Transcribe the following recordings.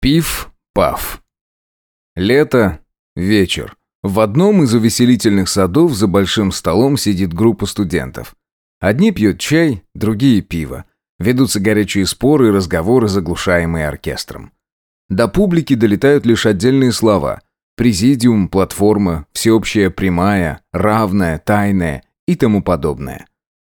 Пиф-паф. Лето, вечер. В одном из увеселительных садов за большим столом сидит группа студентов. Одни пьют чай, другие пиво. Ведутся горячие споры и разговоры, заглушаемые оркестром. До публики долетают лишь отдельные слова. Президиум, платформа, всеобщая прямая, равная, тайная и тому подобное.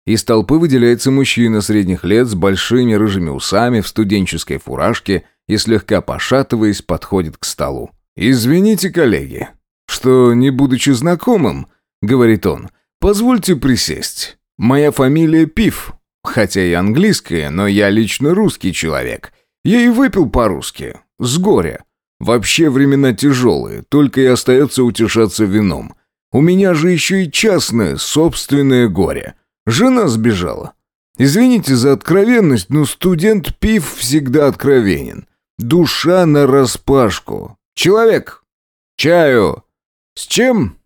Из толпы выделяется мужчина средних лет с большими рыжими усами в студенческой фуражке и слегка пошатываясь подходит к столу. «Извините, коллеги, что, не будучи знакомым, — говорит он, — позвольте присесть. Моя фамилия Пиф, хотя и английская, но я лично русский человек. Я и выпил по-русски, с горя. Вообще времена тяжелые, только и остается утешаться вином. У меня же еще и частное, собственное горе. Жена сбежала. Извините за откровенность, но студент Пиф всегда откровенен. Душа нараспашку. Человек, чаю. С чем?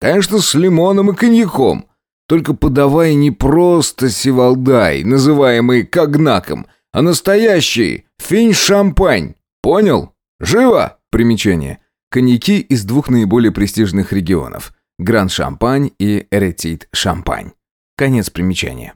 Конечно, с лимоном и коньяком. Только подавай не просто сивалдай, называемый когнаком, а настоящий финь-шампань. Понял? Живо? Примечание. Коньяки из двух наиболее престижных регионов. Гранд-шампань и Эретит-шампань. Конец примечания.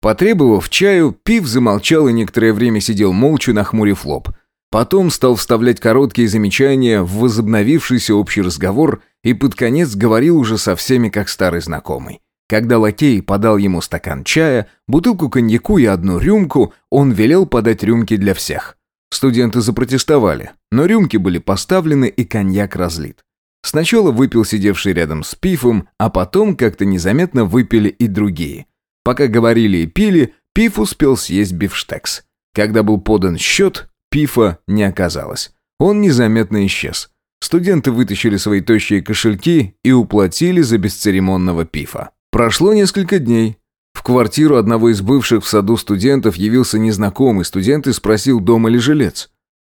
Потребовав чаю, Пив замолчал и некоторое время сидел молча, нахмурив лоб. Потом стал вставлять короткие замечания в возобновившийся общий разговор и под конец говорил уже со всеми как старый знакомый. Когда лакей подал ему стакан чая, бутылку коньяку и одну рюмку, он велел подать рюмки для всех. Студенты запротестовали, но рюмки были поставлены и коньяк разлит. Сначала выпил сидевший рядом с Пифом, а потом как-то незаметно выпили и другие. Пока говорили и пили, Пиф успел съесть бифштекс. Когда был подан счет, Пифа не оказалось. Он незаметно исчез. Студенты вытащили свои тощие кошельки и уплатили за бесцеремонного Пифа. Прошло несколько дней. В квартиру одного из бывших в саду студентов явился незнакомый студент и спросил, дома ли жилец.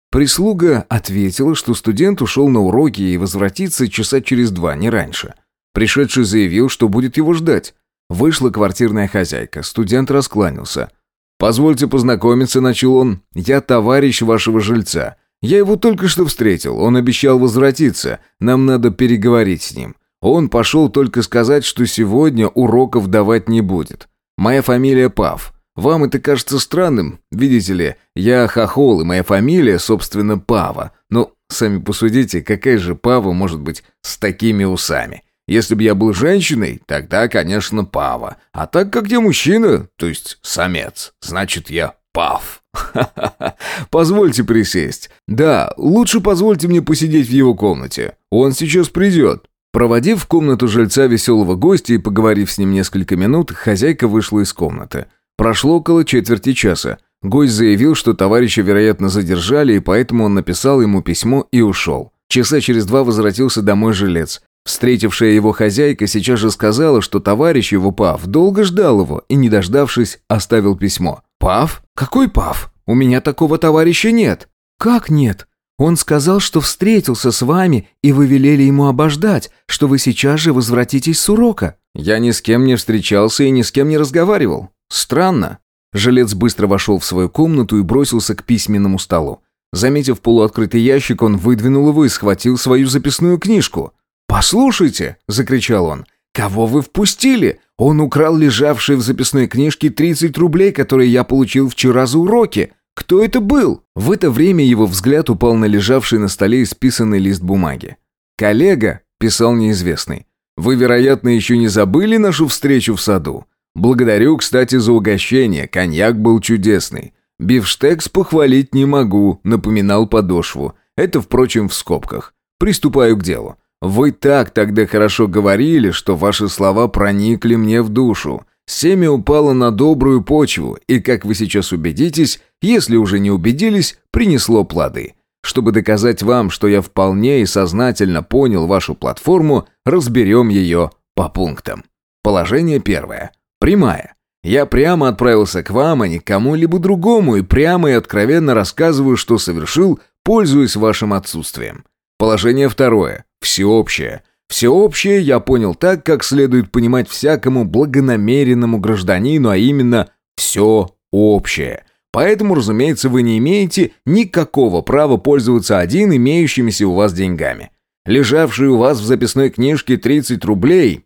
Прислуга ответила, что студент ушел на уроки и возвратится часа через два, не раньше. Пришедший заявил, что будет его ждать. Вышла квартирная хозяйка. Студент раскланялся. «Позвольте познакомиться», — начал он. «Я товарищ вашего жильца. Я его только что встретил. Он обещал возвратиться. Нам надо переговорить с ним. Он пошел только сказать, что сегодня уроков давать не будет. Моя фамилия Пав. Вам это кажется странным? Видите ли, я хохол, и моя фамилия, собственно, Пава. Ну, сами посудите, какая же Пава может быть с такими усами?» Если бы я был женщиной, тогда, конечно, пава. А так как я мужчина, то есть самец, значит, я пав. Позвольте присесть. Да, лучше позвольте мне посидеть в его комнате. Он сейчас придет. Проводив в комнату жильца веселого гостя и поговорив с ним несколько минут, хозяйка вышла из комнаты. Прошло около четверти часа. Гость заявил, что товарища, вероятно, задержали, и поэтому он написал ему письмо и ушел. Часа через два возвратился домой жилец. Встретившая его хозяйка сейчас же сказала, что товарищ его Пав долго ждал его и, не дождавшись, оставил письмо. «Пав? Какой Пав? У меня такого товарища нет». «Как нет? Он сказал, что встретился с вами, и вы велели ему обождать, что вы сейчас же возвратитесь с урока». «Я ни с кем не встречался и ни с кем не разговаривал. Странно». Жилец быстро вошел в свою комнату и бросился к письменному столу. Заметив полуоткрытый ящик, он выдвинул его и схватил свою записную книжку. «Послушайте!» – закричал он. «Кого вы впустили? Он украл лежавшие в записной книжке 30 рублей, которые я получил вчера за уроки. Кто это был?» В это время его взгляд упал на лежавший на столе исписанный лист бумаги. «Коллега», – писал неизвестный, – «вы, вероятно, еще не забыли нашу встречу в саду? Благодарю, кстати, за угощение, коньяк был чудесный. Бифштекс похвалить не могу», – напоминал подошву. Это, впрочем, в скобках. Приступаю к делу. Вы так тогда хорошо говорили, что ваши слова проникли мне в душу. Семя упало на добрую почву, и, как вы сейчас убедитесь, если уже не убедились, принесло плоды. Чтобы доказать вам, что я вполне и сознательно понял вашу платформу, разберем ее по пунктам. Положение первое. Прямая. Я прямо отправился к вам, а не к кому-либо другому, и прямо и откровенно рассказываю, что совершил, пользуясь вашим отсутствием. Положение второе. Всеобщее. Всеобщее я понял так, как следует понимать всякому благонамеренному гражданину, а именно все общее. Поэтому, разумеется, вы не имеете никакого права пользоваться один имеющимися у вас деньгами. Лежавшие у вас в записной книжке 30 рублей...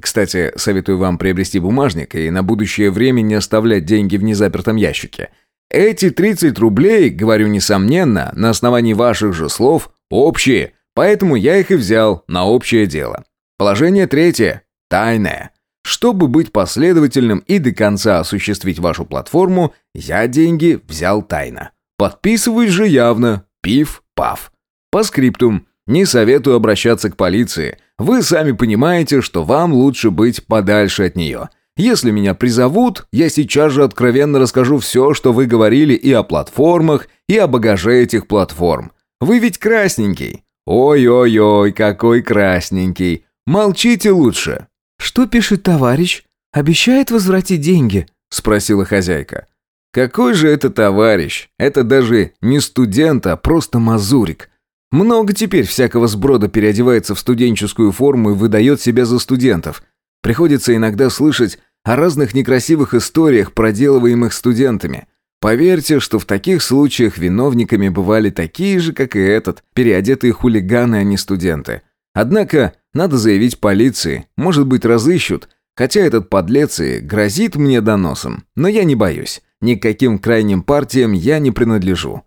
Кстати, советую вам приобрести бумажник и на будущее время не оставлять деньги в незапертом ящике. Эти 30 рублей, говорю несомненно, на основании ваших же слов, общие, поэтому я их и взял на общее дело. Положение третье. Тайное. Чтобы быть последовательным и до конца осуществить вашу платформу, я деньги взял тайно. Подписываюсь же явно. Пив-пав. По скриптум. Не советую обращаться к полиции. Вы сами понимаете, что вам лучше быть подальше от нее. Если меня призовут, я сейчас же откровенно расскажу все, что вы говорили и о платформах, и о багаже этих платформ. Вы ведь красненький. Ой-ой-ой, какой красненький. Молчите лучше. «Что пишет товарищ? Обещает возвратить деньги?» – спросила хозяйка. «Какой же это товарищ? Это даже не студент, а просто мазурик. Много теперь всякого сброда переодевается в студенческую форму и выдает себя за студентов. Приходится иногда слышать о разных некрасивых историях, проделываемых студентами. Поверьте, что в таких случаях виновниками бывали такие же, как и этот, переодетые хулиганы, а не студенты. Однако надо заявить полиции, может быть, разыщут, хотя этот подлец и грозит мне доносом, но я не боюсь. Никаким крайним партиям я не принадлежу.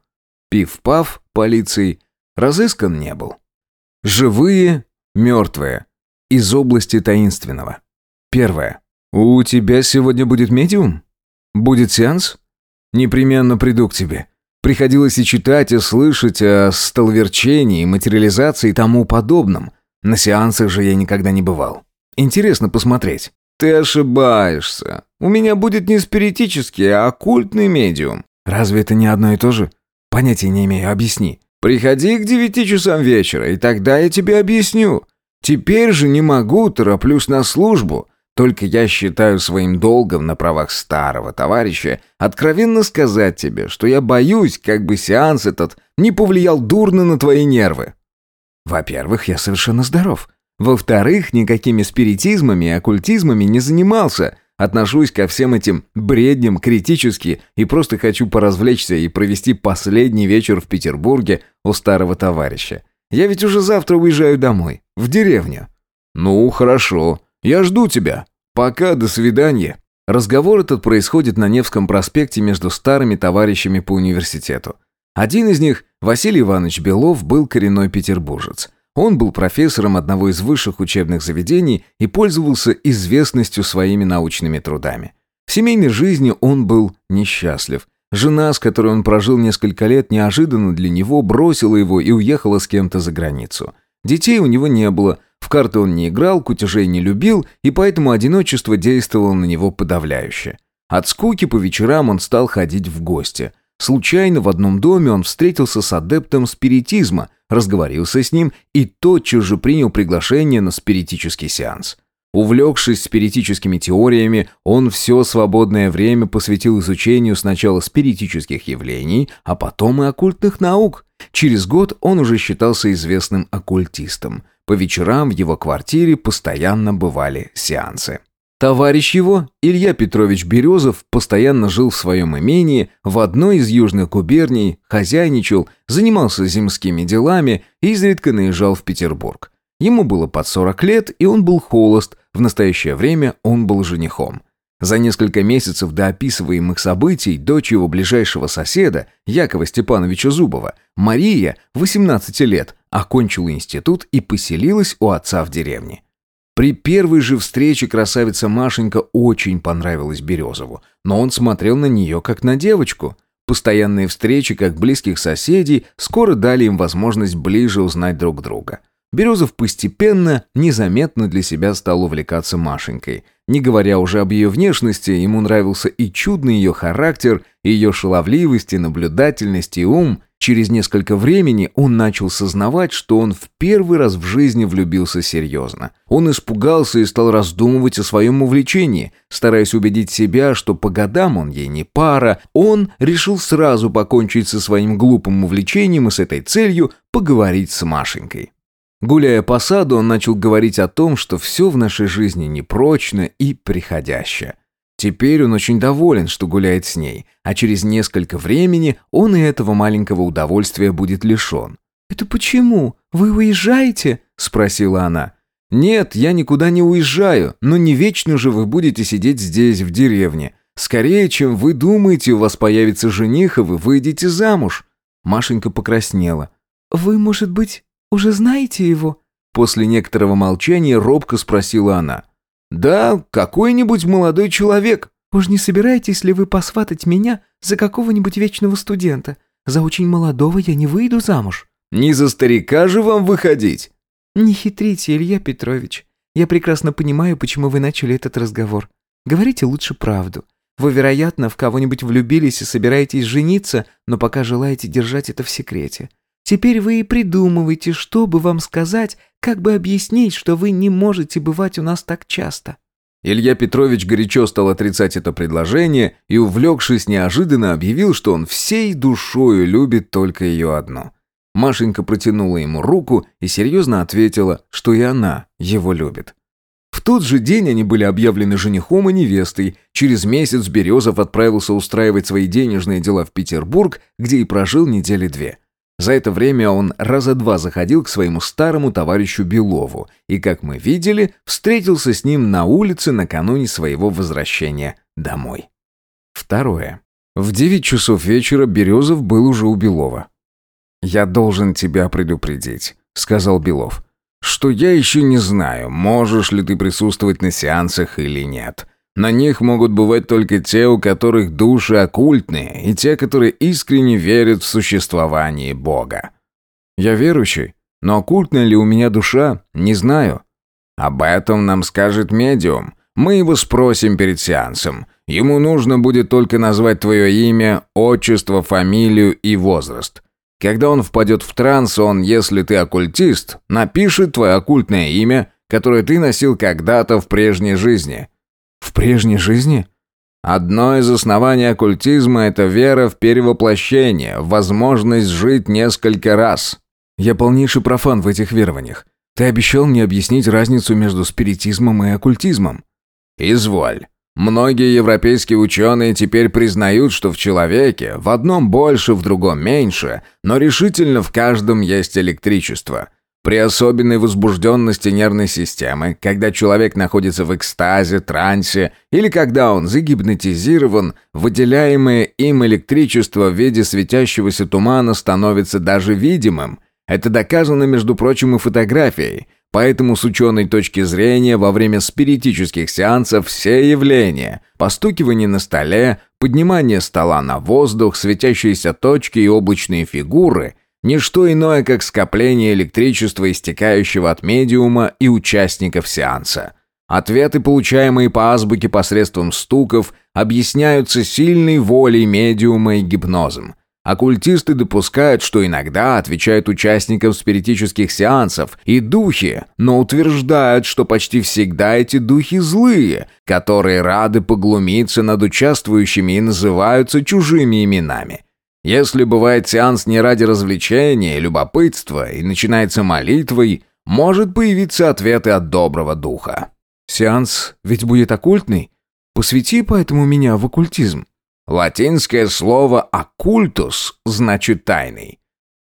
Пив-пав полицией разыскан не был. Живые, мертвые. Из области таинственного. Первое. «У тебя сегодня будет медиум? Будет сеанс?» «Непременно приду к тебе. Приходилось и читать, и слышать о столверчении, материализации и тому подобном. На сеансах же я никогда не бывал. Интересно посмотреть. Ты ошибаешься. У меня будет не спиритический, а оккультный медиум. Разве это не одно и то же? Понятия не имею, объясни. Приходи к девяти часам вечера, и тогда я тебе объясню. Теперь же не могу, тороплюсь на службу. Только я считаю своим долгом на правах старого товарища откровенно сказать тебе, что я боюсь, как бы сеанс этот не повлиял дурно на твои нервы. Во-первых, я совершенно здоров. Во-вторых, никакими спиритизмами и оккультизмами не занимался. Отношусь ко всем этим бредням критически и просто хочу поразвлечься и провести последний вечер в Петербурге у старого товарища. Я ведь уже завтра уезжаю домой, в деревню. Ну, хорошо. Я жду тебя. Пока, до свидания. Разговор этот происходит на Невском проспекте между старыми товарищами по университету. Один из них, Василий Иванович Белов, был коренной петербуржец. Он был профессором одного из высших учебных заведений и пользовался известностью своими научными трудами. В семейной жизни он был несчастлив. Жена, с которой он прожил несколько лет, неожиданно для него бросила его и уехала с кем-то за границу. Детей у него не было, в карты он не играл, кутежей не любил, и поэтому одиночество действовало на него подавляюще. От скуки по вечерам он стал ходить в гости – Случайно в одном доме он встретился с адептом спиритизма, разговорился с ним и тотчас же принял приглашение на спиритический сеанс. Увлекшись спиритическими теориями, он все свободное время посвятил изучению сначала спиритических явлений, а потом и оккультных наук. Через год он уже считался известным оккультистом. По вечерам в его квартире постоянно бывали сеансы. Товарищ его, Илья Петрович Березов, постоянно жил в своем имении, в одной из южных губерний, хозяйничал, занимался земскими делами и изредка наезжал в Петербург. Ему было под 40 лет, и он был холост, в настоящее время он был женихом. За несколько месяцев до описываемых событий дочь его ближайшего соседа, Якова Степановича Зубова, Мария, 18 лет, окончила институт и поселилась у отца в деревне. При первой же встрече красавица Машенька очень понравилась Березову, но он смотрел на нее как на девочку. Постоянные встречи, как близких соседей, скоро дали им возможность ближе узнать друг друга. Березов постепенно, незаметно для себя стал увлекаться Машенькой. Не говоря уже об ее внешности, ему нравился и чудный ее характер, и ее шаловливость, и наблюдательность, и ум. Через несколько времени он начал сознавать, что он в первый раз в жизни влюбился серьезно. Он испугался и стал раздумывать о своем увлечении. Стараясь убедить себя, что по годам он ей не пара, он решил сразу покончить со своим глупым увлечением и с этой целью поговорить с Машенькой. Гуляя по саду, он начал говорить о том, что все в нашей жизни непрочно и приходящее. Теперь он очень доволен, что гуляет с ней, а через несколько времени он и этого маленького удовольствия будет лишен. «Это почему? Вы уезжаете?» – спросила она. «Нет, я никуда не уезжаю, но не вечно же вы будете сидеть здесь, в деревне. Скорее, чем вы думаете, у вас появится жених, и вы выйдете замуж». Машенька покраснела. «Вы, может быть, уже знаете его?» После некоторого молчания робко спросила она. «Да, какой-нибудь молодой человек». «Уж не собираетесь ли вы посватать меня за какого-нибудь вечного студента? За очень молодого я не выйду замуж». «Не за старика же вам выходить?» «Не хитрите, Илья Петрович. Я прекрасно понимаю, почему вы начали этот разговор. Говорите лучше правду. Вы, вероятно, в кого-нибудь влюбились и собираетесь жениться, но пока желаете держать это в секрете. Теперь вы и придумываете, что бы вам сказать, как бы объяснить, что вы не можете бывать у нас так часто». Илья Петрович горячо стал отрицать это предложение и, увлекшись неожиданно, объявил, что он всей душою любит только ее одну. Машенька протянула ему руку и серьезно ответила, что и она его любит. В тот же день они были объявлены женихом и невестой. Через месяц Березов отправился устраивать свои денежные дела в Петербург, где и прожил недели две. За это время он раза два заходил к своему старому товарищу Белову и, как мы видели, встретился с ним на улице накануне своего возвращения домой. Второе. В девять часов вечера Березов был уже у Белова. «Я должен тебя предупредить», — сказал Белов, «что я еще не знаю, можешь ли ты присутствовать на сеансах или нет. На них могут бывать только те, у которых души оккультные, и те, которые искренне верят в существование Бога. Я верующий, но оккультная ли у меня душа, не знаю. Об этом нам скажет медиум. Мы его спросим перед сеансом. Ему нужно будет только назвать твое имя, отчество, фамилию и возраст. Когда он впадет в транс, он, если ты оккультист, напишет твое оккультное имя, которое ты носил когда-то в прежней жизни – в прежней жизни? Одно из оснований оккультизма – это вера в перевоплощение, возможность жить несколько раз. Я полнейший профан в этих верованиях. Ты обещал мне объяснить разницу между спиритизмом и оккультизмом. Изволь. Многие европейские ученые теперь признают, что в человеке в одном больше, в другом меньше, но решительно в каждом есть электричество. При особенной возбужденности нервной системы, когда человек находится в экстазе, трансе или когда он загипнотизирован, выделяемое им электричество в виде светящегося тумана становится даже видимым. Это доказано, между прочим, и фотографией. Поэтому с ученой точки зрения во время спиритических сеансов все явления – постукивание на столе, поднимание стола на воздух, светящиеся точки и облачные фигуры – Ничто иное, как скопление электричества, истекающего от медиума и участников сеанса. Ответы, получаемые по азбуке посредством стуков, объясняются сильной волей медиума и гипнозом. Оккультисты допускают, что иногда отвечают участникам спиритических сеансов и духи, но утверждают, что почти всегда эти духи злые, которые рады поглумиться над участвующими и называются чужими именами. Если бывает сеанс не ради развлечения и любопытства и начинается молитвой, может появиться ответы от доброго духа. Сеанс ведь будет оккультный? Посвяти поэтому меня в оккультизм. Латинское слово «оккультус» значит «тайный».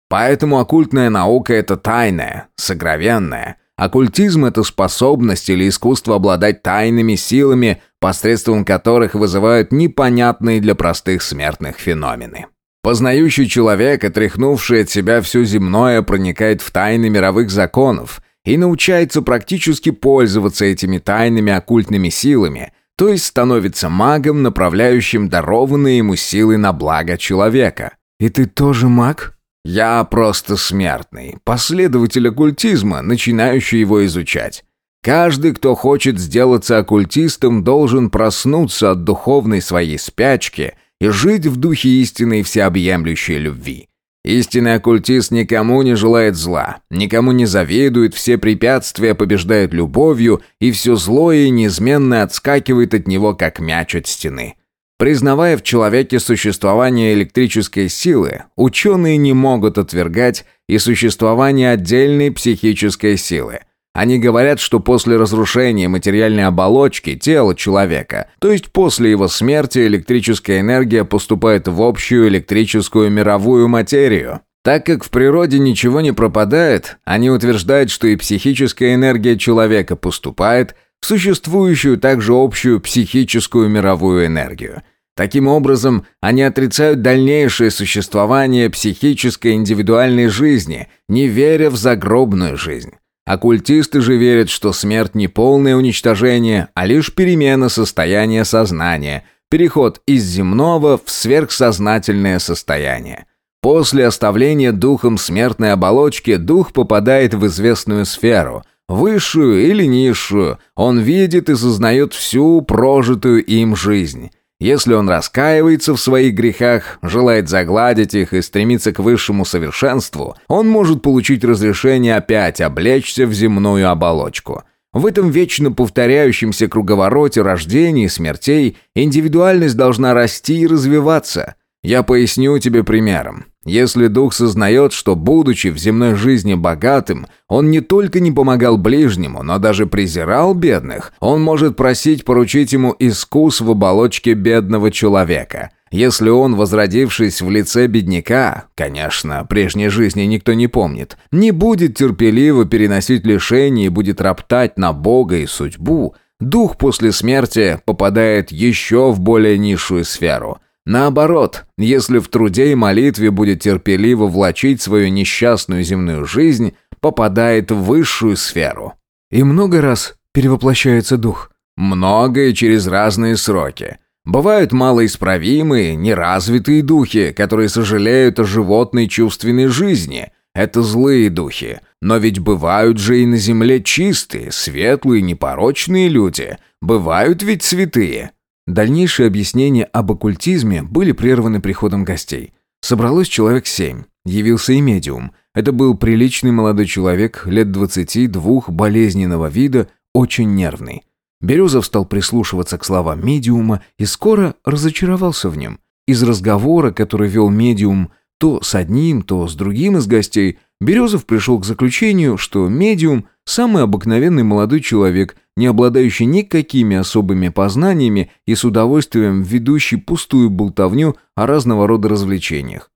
Поэтому оккультная наука – это тайная, сокровенная. Оккультизм – это способность или искусство обладать тайными силами, посредством которых вызывают непонятные для простых смертных феномены. Познающий человек, отряхнувший от себя все земное, проникает в тайны мировых законов и научается практически пользоваться этими тайными оккультными силами, то есть становится магом, направляющим дарованные ему силы на благо человека. «И ты тоже маг?» «Я просто смертный, последователь оккультизма, начинающий его изучать». Каждый, кто хочет сделаться оккультистом, должен проснуться от духовной своей спячки и жить в духе истинной всеобъемлющей любви. Истинный оккультист никому не желает зла, никому не завидует, все препятствия побеждает любовью, и все злое неизменно отскакивает от него, как мяч от стены. Признавая в человеке существование электрической силы, ученые не могут отвергать и существование отдельной психической силы. Они говорят, что после разрушения материальной оболочки тела человека, то есть после его смерти, электрическая энергия поступает в общую электрическую мировую материю. Так как в природе ничего не пропадает, они утверждают, что и психическая энергия человека поступает в существующую также общую психическую мировую энергию. Таким образом, они отрицают дальнейшее существование психической индивидуальной жизни, не веря в загробную жизнь. Оккультисты же верят, что смерть не полное уничтожение, а лишь перемена состояния сознания, переход из земного в сверхсознательное состояние. После оставления духом смертной оболочки дух попадает в известную сферу, высшую или низшую, он видит и сознает всю прожитую им жизнь. Если он раскаивается в своих грехах, желает загладить их и стремится к высшему совершенству, он может получить разрешение опять облечься в земную оболочку. В этом вечно повторяющемся круговороте рождений и смертей индивидуальность должна расти и развиваться. Я поясню тебе примером. Если дух сознает, что, будучи в земной жизни богатым, он не только не помогал ближнему, но даже презирал бедных, он может просить поручить ему искус в оболочке бедного человека. Если он, возродившись в лице бедняка, конечно, прежней жизни никто не помнит, не будет терпеливо переносить лишения и будет роптать на Бога и судьбу, дух после смерти попадает еще в более низшую сферу – Наоборот, если в труде и молитве будет терпеливо влачить свою несчастную земную жизнь, попадает в высшую сферу. И много раз перевоплощается дух. Много и через разные сроки. Бывают малоисправимые, неразвитые духи, которые сожалеют о животной чувственной жизни. Это злые духи. Но ведь бывают же и на земле чистые, светлые, непорочные люди. Бывают ведь святые. Дальнейшие объяснения об оккультизме были прерваны приходом гостей. Собралось человек семь. Явился и медиум. Это был приличный молодой человек, лет двадцати двух, болезненного вида, очень нервный. Березов стал прислушиваться к словам медиума и скоро разочаровался в нем. Из разговора, который вел медиум то с одним, то с другим из гостей, Березов пришел к заключению, что медиум – самый обыкновенный молодой человек, не обладающий никакими особыми познаниями и с удовольствием ведущий пустую болтовню о разного рода развлечениях.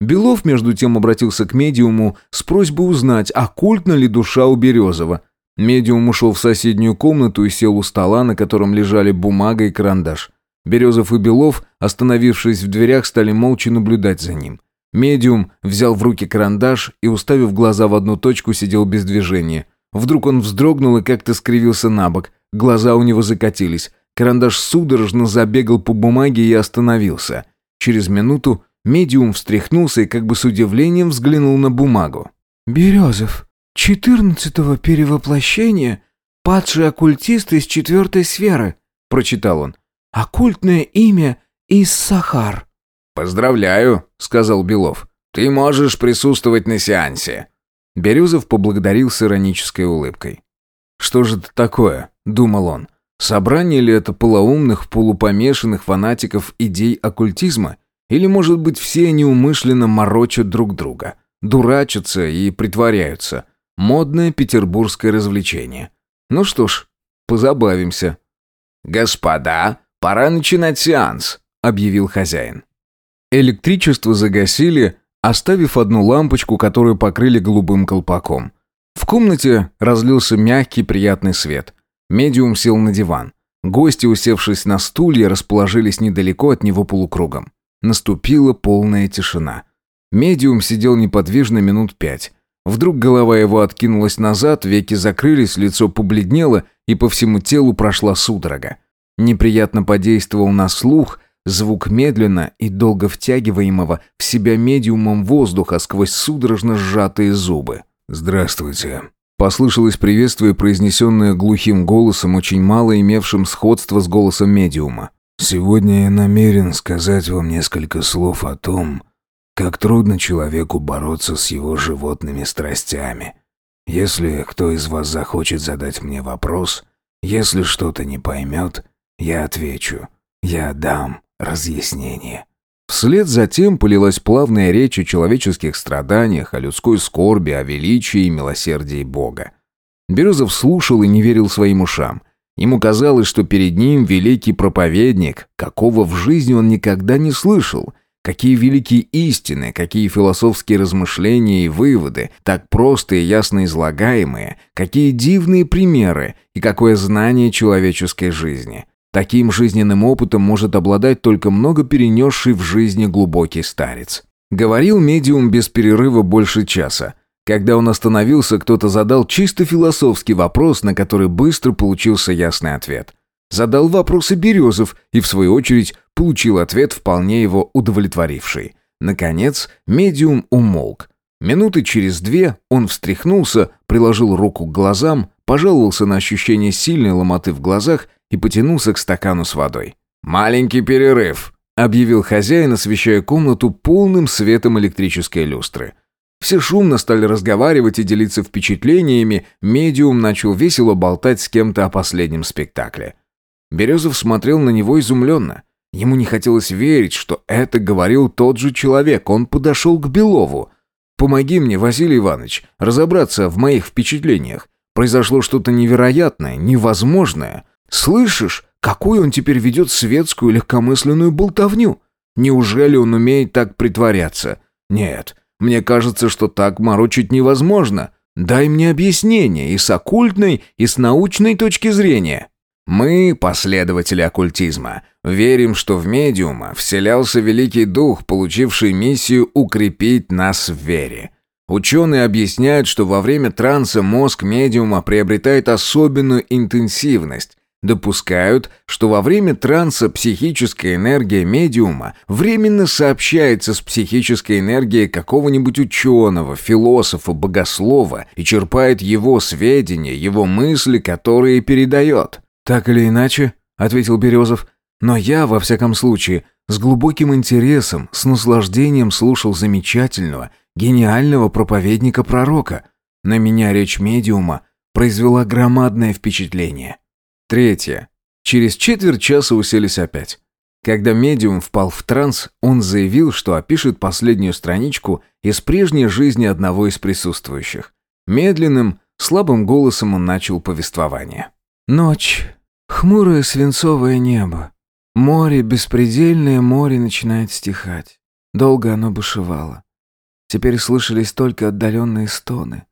Белов, между тем, обратился к медиуму с просьбой узнать, оккультна ли душа у Березова. Медиум ушел в соседнюю комнату и сел у стола, на котором лежали бумага и карандаш. Березов и Белов, остановившись в дверях, стали молча наблюдать за ним. Медиум взял в руки карандаш и, уставив глаза в одну точку, сидел без движения. Вдруг он вздрогнул и как-то скривился на бок. Глаза у него закатились. Карандаш судорожно забегал по бумаге и остановился. Через минуту медиум встряхнулся и как бы с удивлением взглянул на бумагу. «Березов, четырнадцатого перевоплощения, падший оккультист из четвертой сферы», — прочитал он. «Оккультное имя Иссахар». «Поздравляю», — сказал Белов. «Ты можешь присутствовать на сеансе». Березов поблагодарил с иронической улыбкой. «Что же это такое?» – думал он. «Собрание ли это полоумных, полупомешанных фанатиков идей оккультизма? Или, может быть, все они умышленно морочат друг друга, дурачатся и притворяются? Модное петербургское развлечение. Ну что ж, позабавимся». «Господа, пора начинать сеанс», – объявил хозяин. Электричество загасили, оставив одну лампочку, которую покрыли голубым колпаком. В комнате разлился мягкий приятный свет. Медиум сел на диван. Гости, усевшись на стулья, расположились недалеко от него полукругом. Наступила полная тишина. Медиум сидел неподвижно минут пять. Вдруг голова его откинулась назад, веки закрылись, лицо побледнело, и по всему телу прошла судорога. Неприятно подействовал на слух, Звук медленно и долго втягиваемого в себя медиумом воздуха сквозь судорожно сжатые зубы. «Здравствуйте». Послышалось приветствие, произнесенное глухим голосом, очень мало имевшим сходство с голосом медиума. «Сегодня я намерен сказать вам несколько слов о том, как трудно человеку бороться с его животными страстями. Если кто из вас захочет задать мне вопрос, если что-то не поймет, я отвечу, я дам разъяснение. Вслед за тем полилась плавная речь о человеческих страданиях, о людской скорби, о величии и милосердии Бога. Березов слушал и не верил своим ушам. Ему казалось, что перед ним великий проповедник, какого в жизни он никогда не слышал. Какие великие истины, какие философские размышления и выводы, так просто и ясно излагаемые, какие дивные примеры и какое знание человеческой жизни. Таким жизненным опытом может обладать только много перенесший в жизни глубокий старец. Говорил медиум без перерыва больше часа. Когда он остановился, кто-то задал чисто философский вопрос, на который быстро получился ясный ответ. Задал вопрос и Березов, и в свою очередь получил ответ, вполне его удовлетворивший. Наконец, медиум умолк. Минуты через две он встряхнулся, приложил руку к глазам, пожаловался на ощущение сильной ломоты в глазах и потянулся к стакану с водой. «Маленький перерыв», — объявил хозяин, освещая комнату полным светом электрической люстры. Все шумно стали разговаривать и делиться впечатлениями, медиум начал весело болтать с кем-то о последнем спектакле. Березов смотрел на него изумленно. Ему не хотелось верить, что это говорил тот же человек. Он подошел к Белову. «Помоги мне, Василий Иванович, разобраться в моих впечатлениях. Произошло что-то невероятное, невозможное. Слышишь, какую он теперь ведет светскую легкомысленную болтовню? Неужели он умеет так притворяться? Нет, мне кажется, что так морочить невозможно. Дай мне объяснение и с оккультной, и с научной точки зрения. Мы, последователи оккультизма, верим, что в медиума вселялся великий дух, получивший миссию укрепить нас в вере. Ученые объясняют, что во время транса мозг медиума приобретает особенную интенсивность, допускают, что во время транса психическая энергия медиума временно сообщается с психической энергией какого-нибудь ученого, философа, богослова и черпает его сведения, его мысли, которые передает. «Так или иначе», — ответил Березов, — «но я, во всяком случае, с глубоким интересом, с наслаждением слушал замечательного, гениального проповедника-пророка. На меня речь медиума произвела громадное впечатление». Третье. Через четверть часа уселись опять. Когда медиум впал в транс, он заявил, что опишет последнюю страничку из прежней жизни одного из присутствующих. Медленным, слабым голосом он начал повествование. «Ночь. Хмурое свинцовое небо. Море, беспредельное море начинает стихать. Долго оно бушевало. Теперь слышались только отдаленные стоны.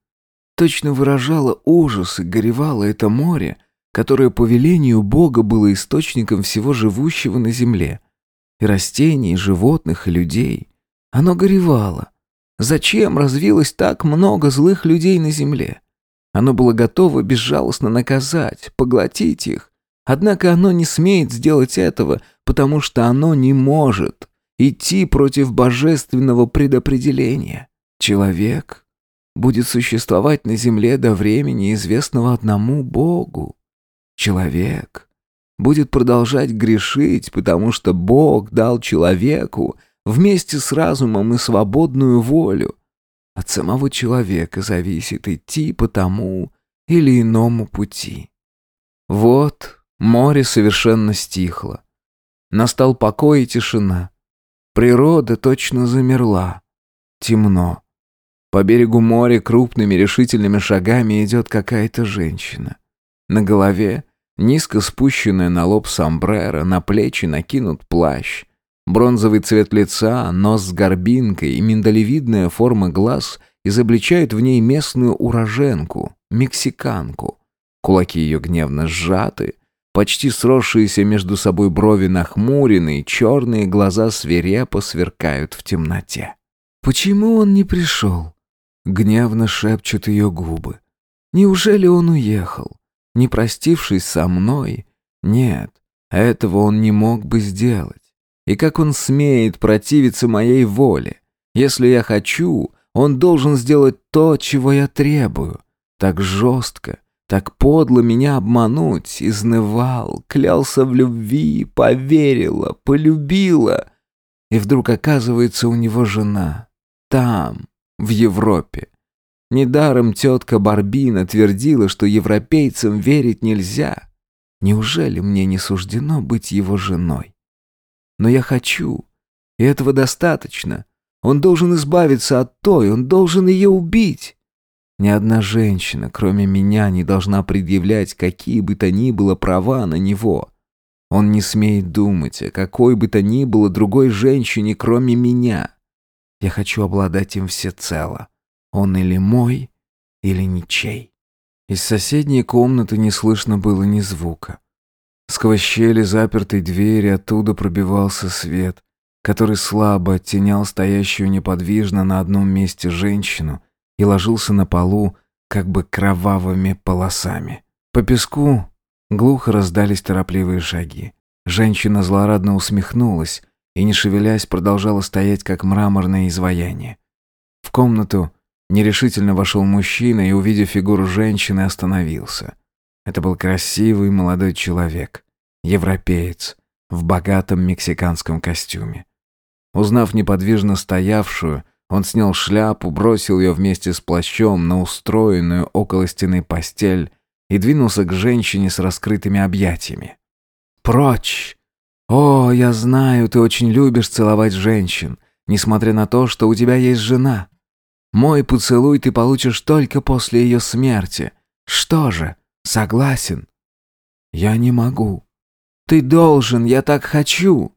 Точно выражало ужас и горевало это море, которое по велению Бога было источником всего живущего на земле. И растений, и животных, и людей. Оно горевало. Зачем развилось так много злых людей на земле? Оно было готово безжалостно наказать, поглотить их. Однако оно не смеет сделать этого, потому что оно не может идти против божественного предопределения. Человек будет существовать на земле до времени, известного одному Богу. Человек будет продолжать грешить, потому что Бог дал человеку вместе с разумом и свободную волю. От самого человека зависит идти по тому или иному пути. Вот море совершенно стихло. Настал покой и тишина. Природа точно замерла. Темно. По берегу моря крупными решительными шагами идет какая-то женщина. На голове низко спущенная на лоб сомбреро, на плечи накинут плащ. Бронзовый цвет лица, нос с горбинкой и миндалевидная форма глаз изобличают в ней местную уроженку, мексиканку. Кулаки ее гневно сжаты, почти сросшиеся между собой брови нахмурены, черные глаза свирепо сверкают в темноте. «Почему он не пришел?» — гневно шепчут ее губы. «Неужели он уехал? не простившись со мной. Нет, этого он не мог бы сделать. И как он смеет противиться моей воле? Если я хочу, он должен сделать то, чего я требую. Так жестко, так подло меня обмануть, изнывал, клялся в любви, поверила, полюбила. И вдруг оказывается у него жена. Там, в Европе. Недаром тетка Барбина твердила, что европейцам верить нельзя. Неужели мне не суждено быть его женой? Но я хочу, и этого достаточно. Он должен избавиться от той, он должен ее убить. Ни одна женщина, кроме меня, не должна предъявлять какие бы то ни было права на него. Он не смеет думать о какой бы то ни было другой женщине, кроме меня. Я хочу обладать им всецело. Он или мой, или ничей. Из соседней комнаты не слышно было ни звука. Сквозь щели запертой двери оттуда пробивался свет, который слабо оттенял стоящую неподвижно на одном месте женщину и ложился на полу как бы кровавыми полосами. По песку глухо раздались торопливые шаги. Женщина злорадно усмехнулась и, не шевелясь, продолжала стоять, как мраморное изваяние. В комнату нерешительно вошел мужчина и, увидев фигуру женщины, остановился. Это был красивый молодой человек, европеец, в богатом мексиканском костюме. Узнав неподвижно стоявшую, он снял шляпу, бросил ее вместе с плащом на устроенную около стены постель и двинулся к женщине с раскрытыми объятиями. «Прочь! О, я знаю, ты очень любишь целовать женщин, несмотря на то, что у тебя есть жена. Мой поцелуй ты получишь только после ее смерти. Что же, согласен?» «Я не могу. Ты должен, я так хочу!»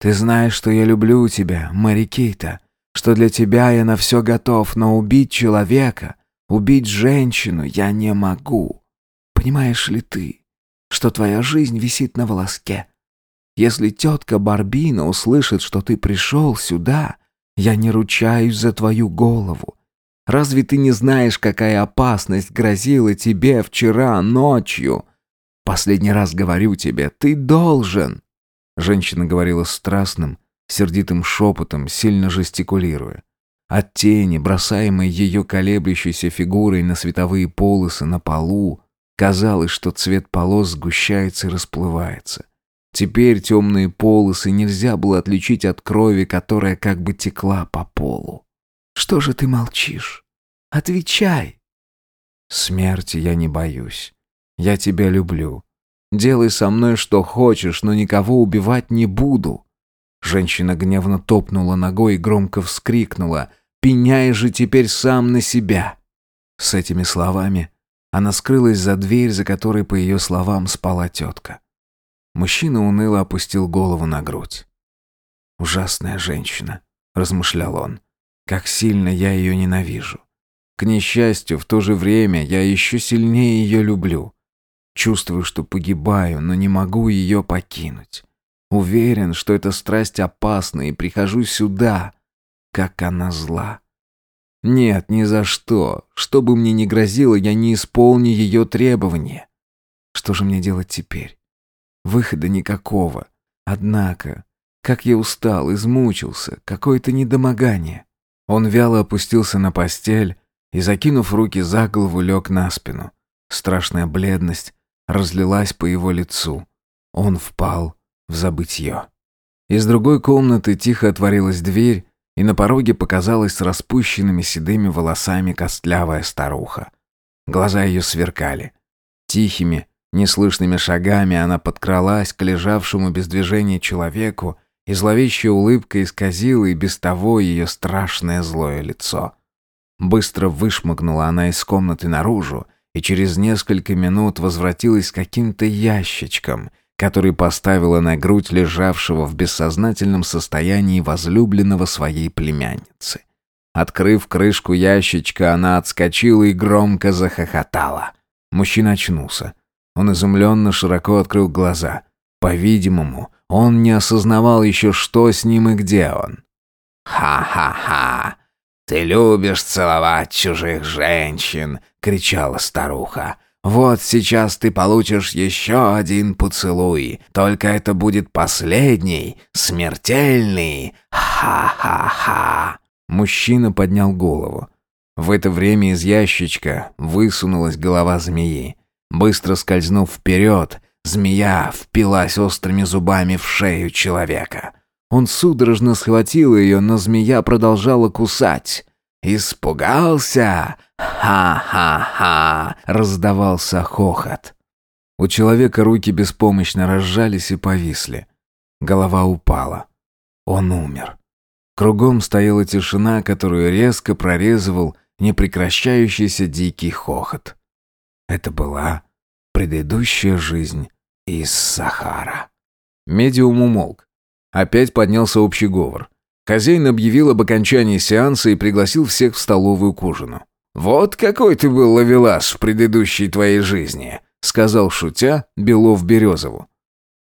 Ты знаешь, что я люблю тебя, Марикита, что для тебя я на все готов, но убить человека, убить женщину я не могу. Понимаешь ли ты, что твоя жизнь висит на волоске? Если тетка Барбина услышит, что ты пришел сюда, я не ручаюсь за твою голову. Разве ты не знаешь, какая опасность грозила тебе вчера ночью? Последний раз говорю тебе, ты должен. Женщина говорила страстным, сердитым шепотом, сильно жестикулируя. От тени, бросаемой ее колеблющейся фигурой на световые полосы на полу, казалось, что цвет полос сгущается и расплывается. Теперь темные полосы нельзя было отличить от крови, которая как бы текла по полу. «Что же ты молчишь? Отвечай!» «Смерти я не боюсь. Я тебя люблю. Делай со мной что хочешь, но никого убивать не буду». Женщина гневно топнула ногой и громко вскрикнула. «Пеняй же теперь сам на себя!» С этими словами она скрылась за дверь, за которой, по ее словам, спала тетка. Мужчина уныло опустил голову на грудь. «Ужасная женщина», — размышлял он. «Как сильно я ее ненавижу. К несчастью, в то же время я еще сильнее ее люблю. Чувствую, что погибаю, но не могу ее покинуть. Уверен, что эта страсть опасна, и прихожу сюда, как она зла. Нет, ни за что. Что бы мне ни грозило, я не исполню ее требования. Что же мне делать теперь? Выхода никакого. Однако, как я устал, измучился, какое-то недомогание. Он вяло опустился на постель и, закинув руки за голову, лег на спину. Страшная бледность разлилась по его лицу. Он впал в забытье. Из другой комнаты тихо отворилась дверь, и на пороге показалась с распущенными седыми волосами костлявая старуха. Глаза ее сверкали. Тихими, неслышными шагами она подкралась к лежавшему без движения человеку, и зловещая улыбка исказила и без того ее страшное злое лицо. Быстро вышмыгнула она из комнаты наружу и через несколько минут возвратилась с каким-то ящичком, который поставила на грудь лежавшего в бессознательном состоянии возлюбленного своей племянницы. Открыв крышку ящичка, она отскочила и громко захохотала. Мужчина очнулся. Он изумленно широко открыл глаза. По-видимому, он не осознавал еще, что с ним и где он. «Ха-ха-ха! Ты любишь целовать чужих женщин!» — кричала старуха. «Вот сейчас ты получишь еще один поцелуй, только это будет последний, смертельный. Ха-ха-ха!» Мужчина поднял голову. В это время из ящичка высунулась голова змеи. Быстро скользнув вперед, змея впилась острыми зубами в шею человека. Он судорожно схватил ее, но змея продолжала кусать. «Испугался? Ха-ха-ха!» — раздавался хохот. У человека руки беспомощно разжались и повисли. Голова упала. Он умер. Кругом стояла тишина, которую резко прорезывал непрекращающийся дикий хохот. Это была предыдущая жизнь из Сахара. Медиум умолк. Опять поднялся общий говор. Хозяин объявил об окончании сеанса и пригласил всех в столовую к ужину. «Вот какой ты был ловелас в предыдущей твоей жизни», сказал шутя Белов Березову.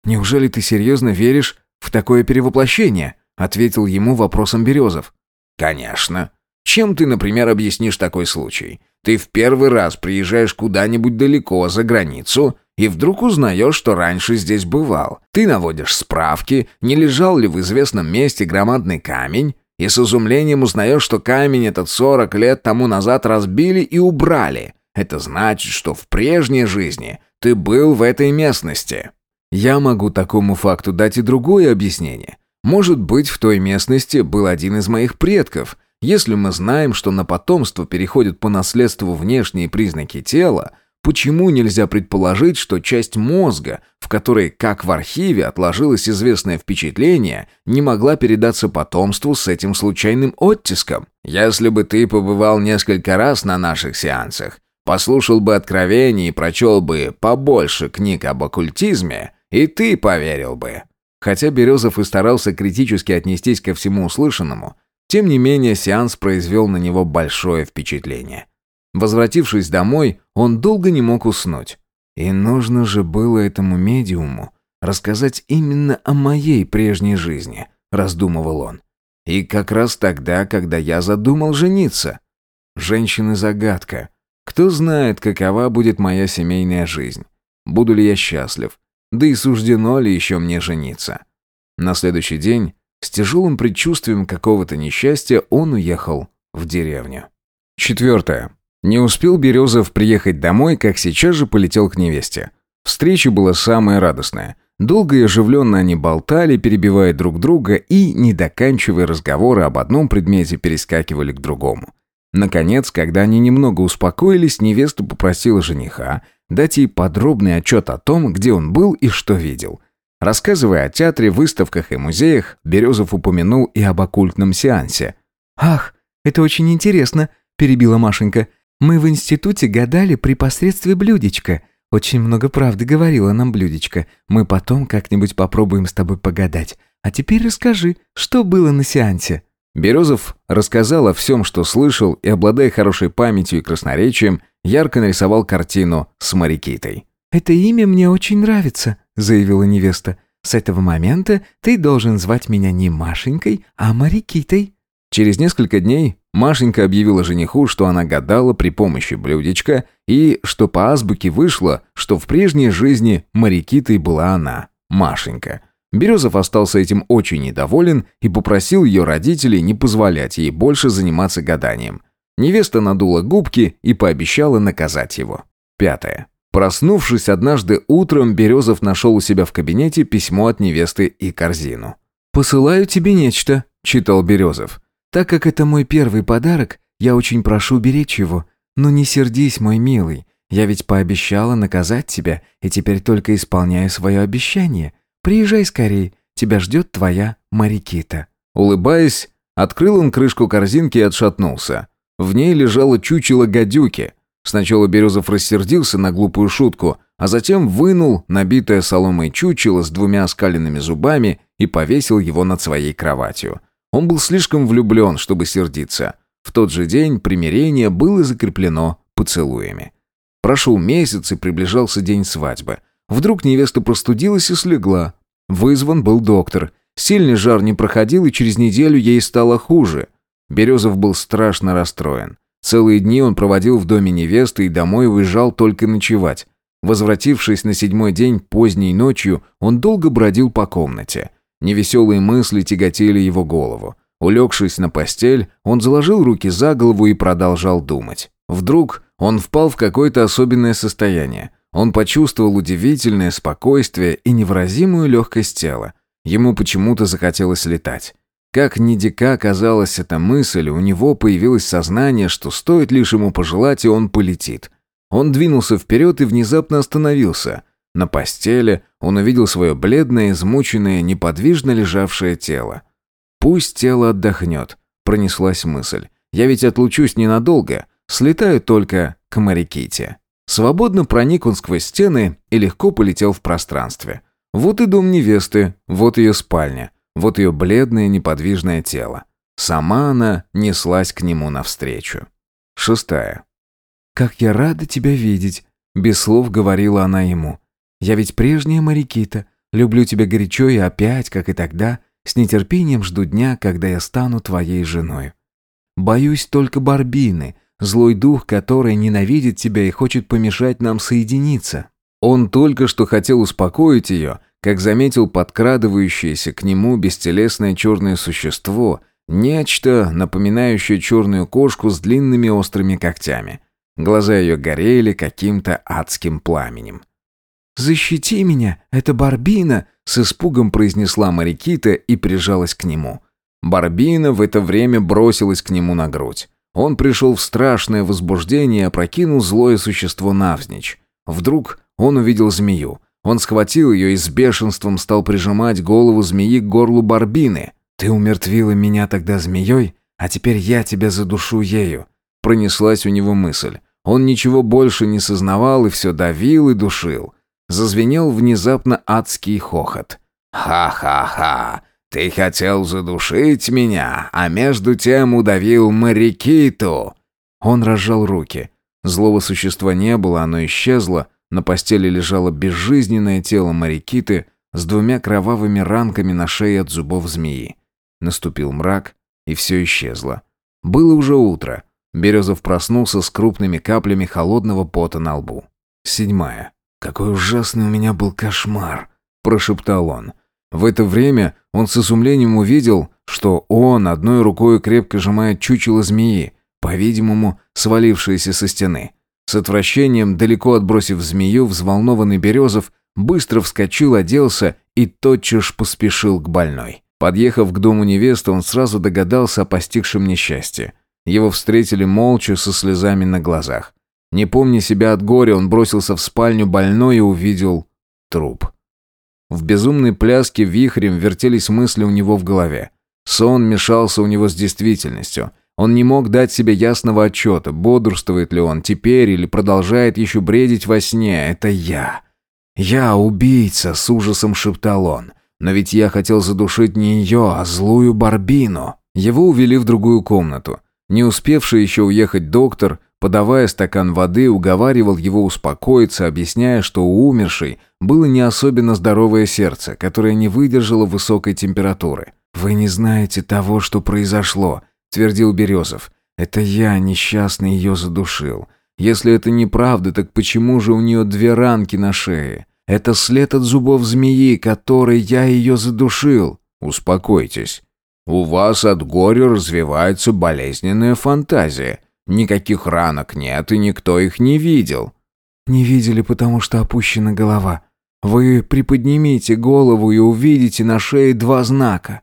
«Неужели ты серьезно веришь в такое перевоплощение?» ответил ему вопросом Березов. «Конечно. Чем ты, например, объяснишь такой случай? Ты в первый раз приезжаешь куда-нибудь далеко за границу и вдруг узнаешь, что раньше здесь бывал. Ты наводишь справки, не лежал ли в известном месте громадный камень, и с изумлением узнаешь, что камень этот 40 лет тому назад разбили и убрали. Это значит, что в прежней жизни ты был в этой местности. Я могу такому факту дать и другое объяснение. Может быть, в той местности был один из моих предков. Если мы знаем, что на потомство переходят по наследству внешние признаки тела, почему нельзя предположить, что часть мозга, в которой, как в архиве, отложилось известное впечатление, не могла передаться потомству с этим случайным оттиском? Если бы ты побывал несколько раз на наших сеансах, послушал бы откровений и прочел бы побольше книг об оккультизме, и ты поверил бы. Хотя Березов и старался критически отнестись ко всему услышанному, тем не менее сеанс произвел на него большое впечатление. Возвратившись домой, он долго не мог уснуть. И нужно же было этому медиуму рассказать именно о моей прежней жизни, раздумывал он. И как раз тогда, когда я задумал жениться. Женщины-загадка. Кто знает, какова будет моя семейная жизнь. Буду ли я счастлив? Да и суждено ли еще мне жениться? На следующий день, с тяжелым предчувствием какого-то несчастья, он уехал в деревню. Четвертое. Не успел Березов приехать домой, как сейчас же полетел к невесте. Встреча была самая радостная. Долго и оживленно они болтали, перебивая друг друга и, не доканчивая разговоры об одном предмете, перескакивали к другому. Наконец, когда они немного успокоились, невеста попросила жениха дать ей подробный отчет о том, где он был и что видел. Рассказывая о театре, выставках и музеях, Березов упомянул и об оккультном сеансе. «Ах, это очень интересно», – перебила Машенька. «Мы в институте гадали при посредстве блюдечка. Очень много правды говорила нам блюдечка. Мы потом как-нибудь попробуем с тобой погадать. А теперь расскажи, что было на сеансе?» Березов рассказал о всем, что слышал, и, обладая хорошей памятью и красноречием, ярко нарисовал картину с Марикитой. «Это имя мне очень нравится», — заявила невеста. «С этого момента ты должен звать меня не Машенькой, а Марикитой». Через несколько дней Машенька объявила жениху, что она гадала при помощи блюдечка, и что по азбуке вышло, что в прежней жизни Марикитой была она, Машенька. Березов остался этим очень недоволен и попросил ее родителей не позволять ей больше заниматься гаданием. Невеста надула губки и пообещала наказать его. Пятое. Проснувшись однажды утром, Березов нашел у себя в кабинете письмо от невесты и корзину. «Посылаю тебе нечто», — читал Березов. «Так как это мой первый подарок, я очень прошу беречь его. Но не сердись, мой милый. Я ведь пообещала наказать тебя, и теперь только исполняю свое обещание. Приезжай скорее, тебя ждет твоя Марикита». Улыбаясь, открыл он крышку корзинки и отшатнулся. В ней лежало чучело гадюки. Сначала Березов рассердился на глупую шутку, а затем вынул набитое соломой чучело с двумя оскаленными зубами и повесил его над своей кроватью. Он был слишком влюблен, чтобы сердиться. В тот же день примирение было закреплено поцелуями. Прошел месяц и приближался день свадьбы. Вдруг невеста простудилась и слегла. Вызван был доктор. Сильный жар не проходил, и через неделю ей стало хуже. Березов был страшно расстроен. Целые дни он проводил в доме невесты и домой уезжал только ночевать. Возвратившись на седьмой день поздней ночью, он долго бродил по комнате. Невеселые мысли тяготели его голову. Улегшись на постель, он заложил руки за голову и продолжал думать. Вдруг он впал в какое-то особенное состояние. Он почувствовал удивительное спокойствие и невыразимую легкость тела. Ему почему-то захотелось летать. Как ни дика казалась эта мысль, у него появилось сознание, что стоит лишь ему пожелать, и он полетит. Он двинулся вперед и внезапно остановился. На постели он увидел свое бледное, измученное, неподвижно лежавшее тело. «Пусть тело отдохнет», — пронеслась мысль. Я ведь отлучусь ненадолго, слетаю только к Мариките». Свободно проник он сквозь стены и легко полетел в пространстве. Вот и дом невесты, вот ее спальня, вот ее бледное неподвижное тело. Сама она неслась к нему навстречу. Шестая. «Как я рада тебя видеть», — без слов говорила она ему. «Я ведь прежняя Марикита, люблю тебя горячо и опять, как и тогда, с нетерпением жду дня, когда я стану твоей женой. Боюсь только Барбины, злой дух, который ненавидит тебя и хочет помешать нам соединиться». Он только что хотел успокоить ее, как заметил подкрадывающееся к нему бестелесное черное существо, нечто, напоминающее черную кошку с длинными острыми когтями. Глаза ее горели каким-то адским пламенем. «Защити меня, это Барбина!» — с испугом произнесла Марикита и прижалась к нему. Барбина в это время бросилась к нему на грудь. Он пришел в страшное возбуждение и опрокинул злое существо навзничь. Вдруг он увидел змею. Он схватил ее и с бешенством стал прижимать голову змеи к горлу Барбины. «Ты умертвила меня тогда змеей, а теперь я тебя задушу ею», — пронеслась у него мысль. Он ничего больше не сознавал и все давил и душил. Зазвенел внезапно адский хохот. «Ха-ха-ха! Ты хотел задушить меня, а между тем удавил Марикиту!» Он разжал руки. Злого существа не было, оно исчезло. На постели лежало безжизненное тело Марикиты с двумя кровавыми ранками на шее от зубов змеи. Наступил мрак, и все исчезло. Было уже утро. Березов проснулся с крупными каплями холодного пота на лбу. Седьмая. «Какой ужасный у меня был кошмар!» – прошептал он. В это время он с изумлением увидел, что он одной рукой крепко сжимает чучело змеи, по-видимому, свалившееся со стены. С отвращением, далеко отбросив змею, взволнованный Березов быстро вскочил, оделся и тотчас поспешил к больной. Подъехав к дому невесты, он сразу догадался о постигшем несчастье. Его встретили молча, со слезами на глазах. Не помня себя от горя, он бросился в спальню больной и увидел труп. В безумной пляске вихрем вертелись мысли у него в голове. Сон мешался у него с действительностью. Он не мог дать себе ясного отчета, бодрствует ли он теперь или продолжает еще бредить во сне. «Это я. Я убийца», — с ужасом шептал он. «Но ведь я хотел задушить не ее, а злую Барбину». Его увели в другую комнату. Не успевший еще уехать доктор Подавая стакан воды, уговаривал его успокоиться, объясняя, что у умершей было не особенно здоровое сердце, которое не выдержало высокой температуры. «Вы не знаете того, что произошло», — твердил Березов. «Это я, несчастный, ее задушил. Если это неправда, так почему же у нее две ранки на шее? Это след от зубов змеи, которой я ее задушил». «Успокойтесь. У вас от горя развивается болезненная фантазия». Никаких ранок нет, и никто их не видел». «Не видели, потому что опущена голова. Вы приподнимите голову и увидите на шее два знака».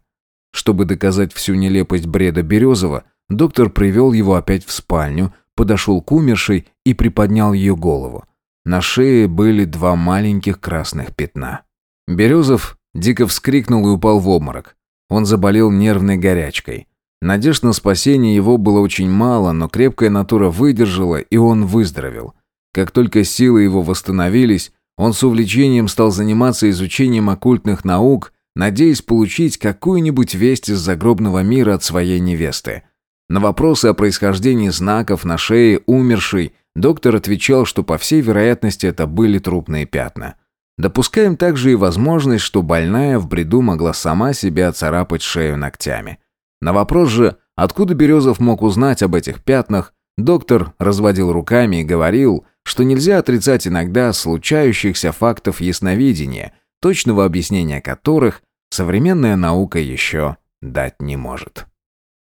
Чтобы доказать всю нелепость бреда Березова, доктор привел его опять в спальню, подошел к умершей и приподнял ее голову. На шее были два маленьких красных пятна. Березов дико вскрикнул и упал в обморок. Он заболел нервной горячкой. Надежд на спасение его было очень мало, но крепкая натура выдержала, и он выздоровел. Как только силы его восстановились, он с увлечением стал заниматься изучением оккультных наук, надеясь получить какую-нибудь весть из загробного мира от своей невесты. На вопросы о происхождении знаков на шее умершей доктор отвечал, что по всей вероятности это были трупные пятна. Допускаем также и возможность, что больная в бреду могла сама себе оцарапать шею ногтями. На вопрос же, откуда Березов мог узнать об этих пятнах, доктор разводил руками и говорил, что нельзя отрицать иногда случающихся фактов ясновидения, точного объяснения которых современная наука еще дать не может.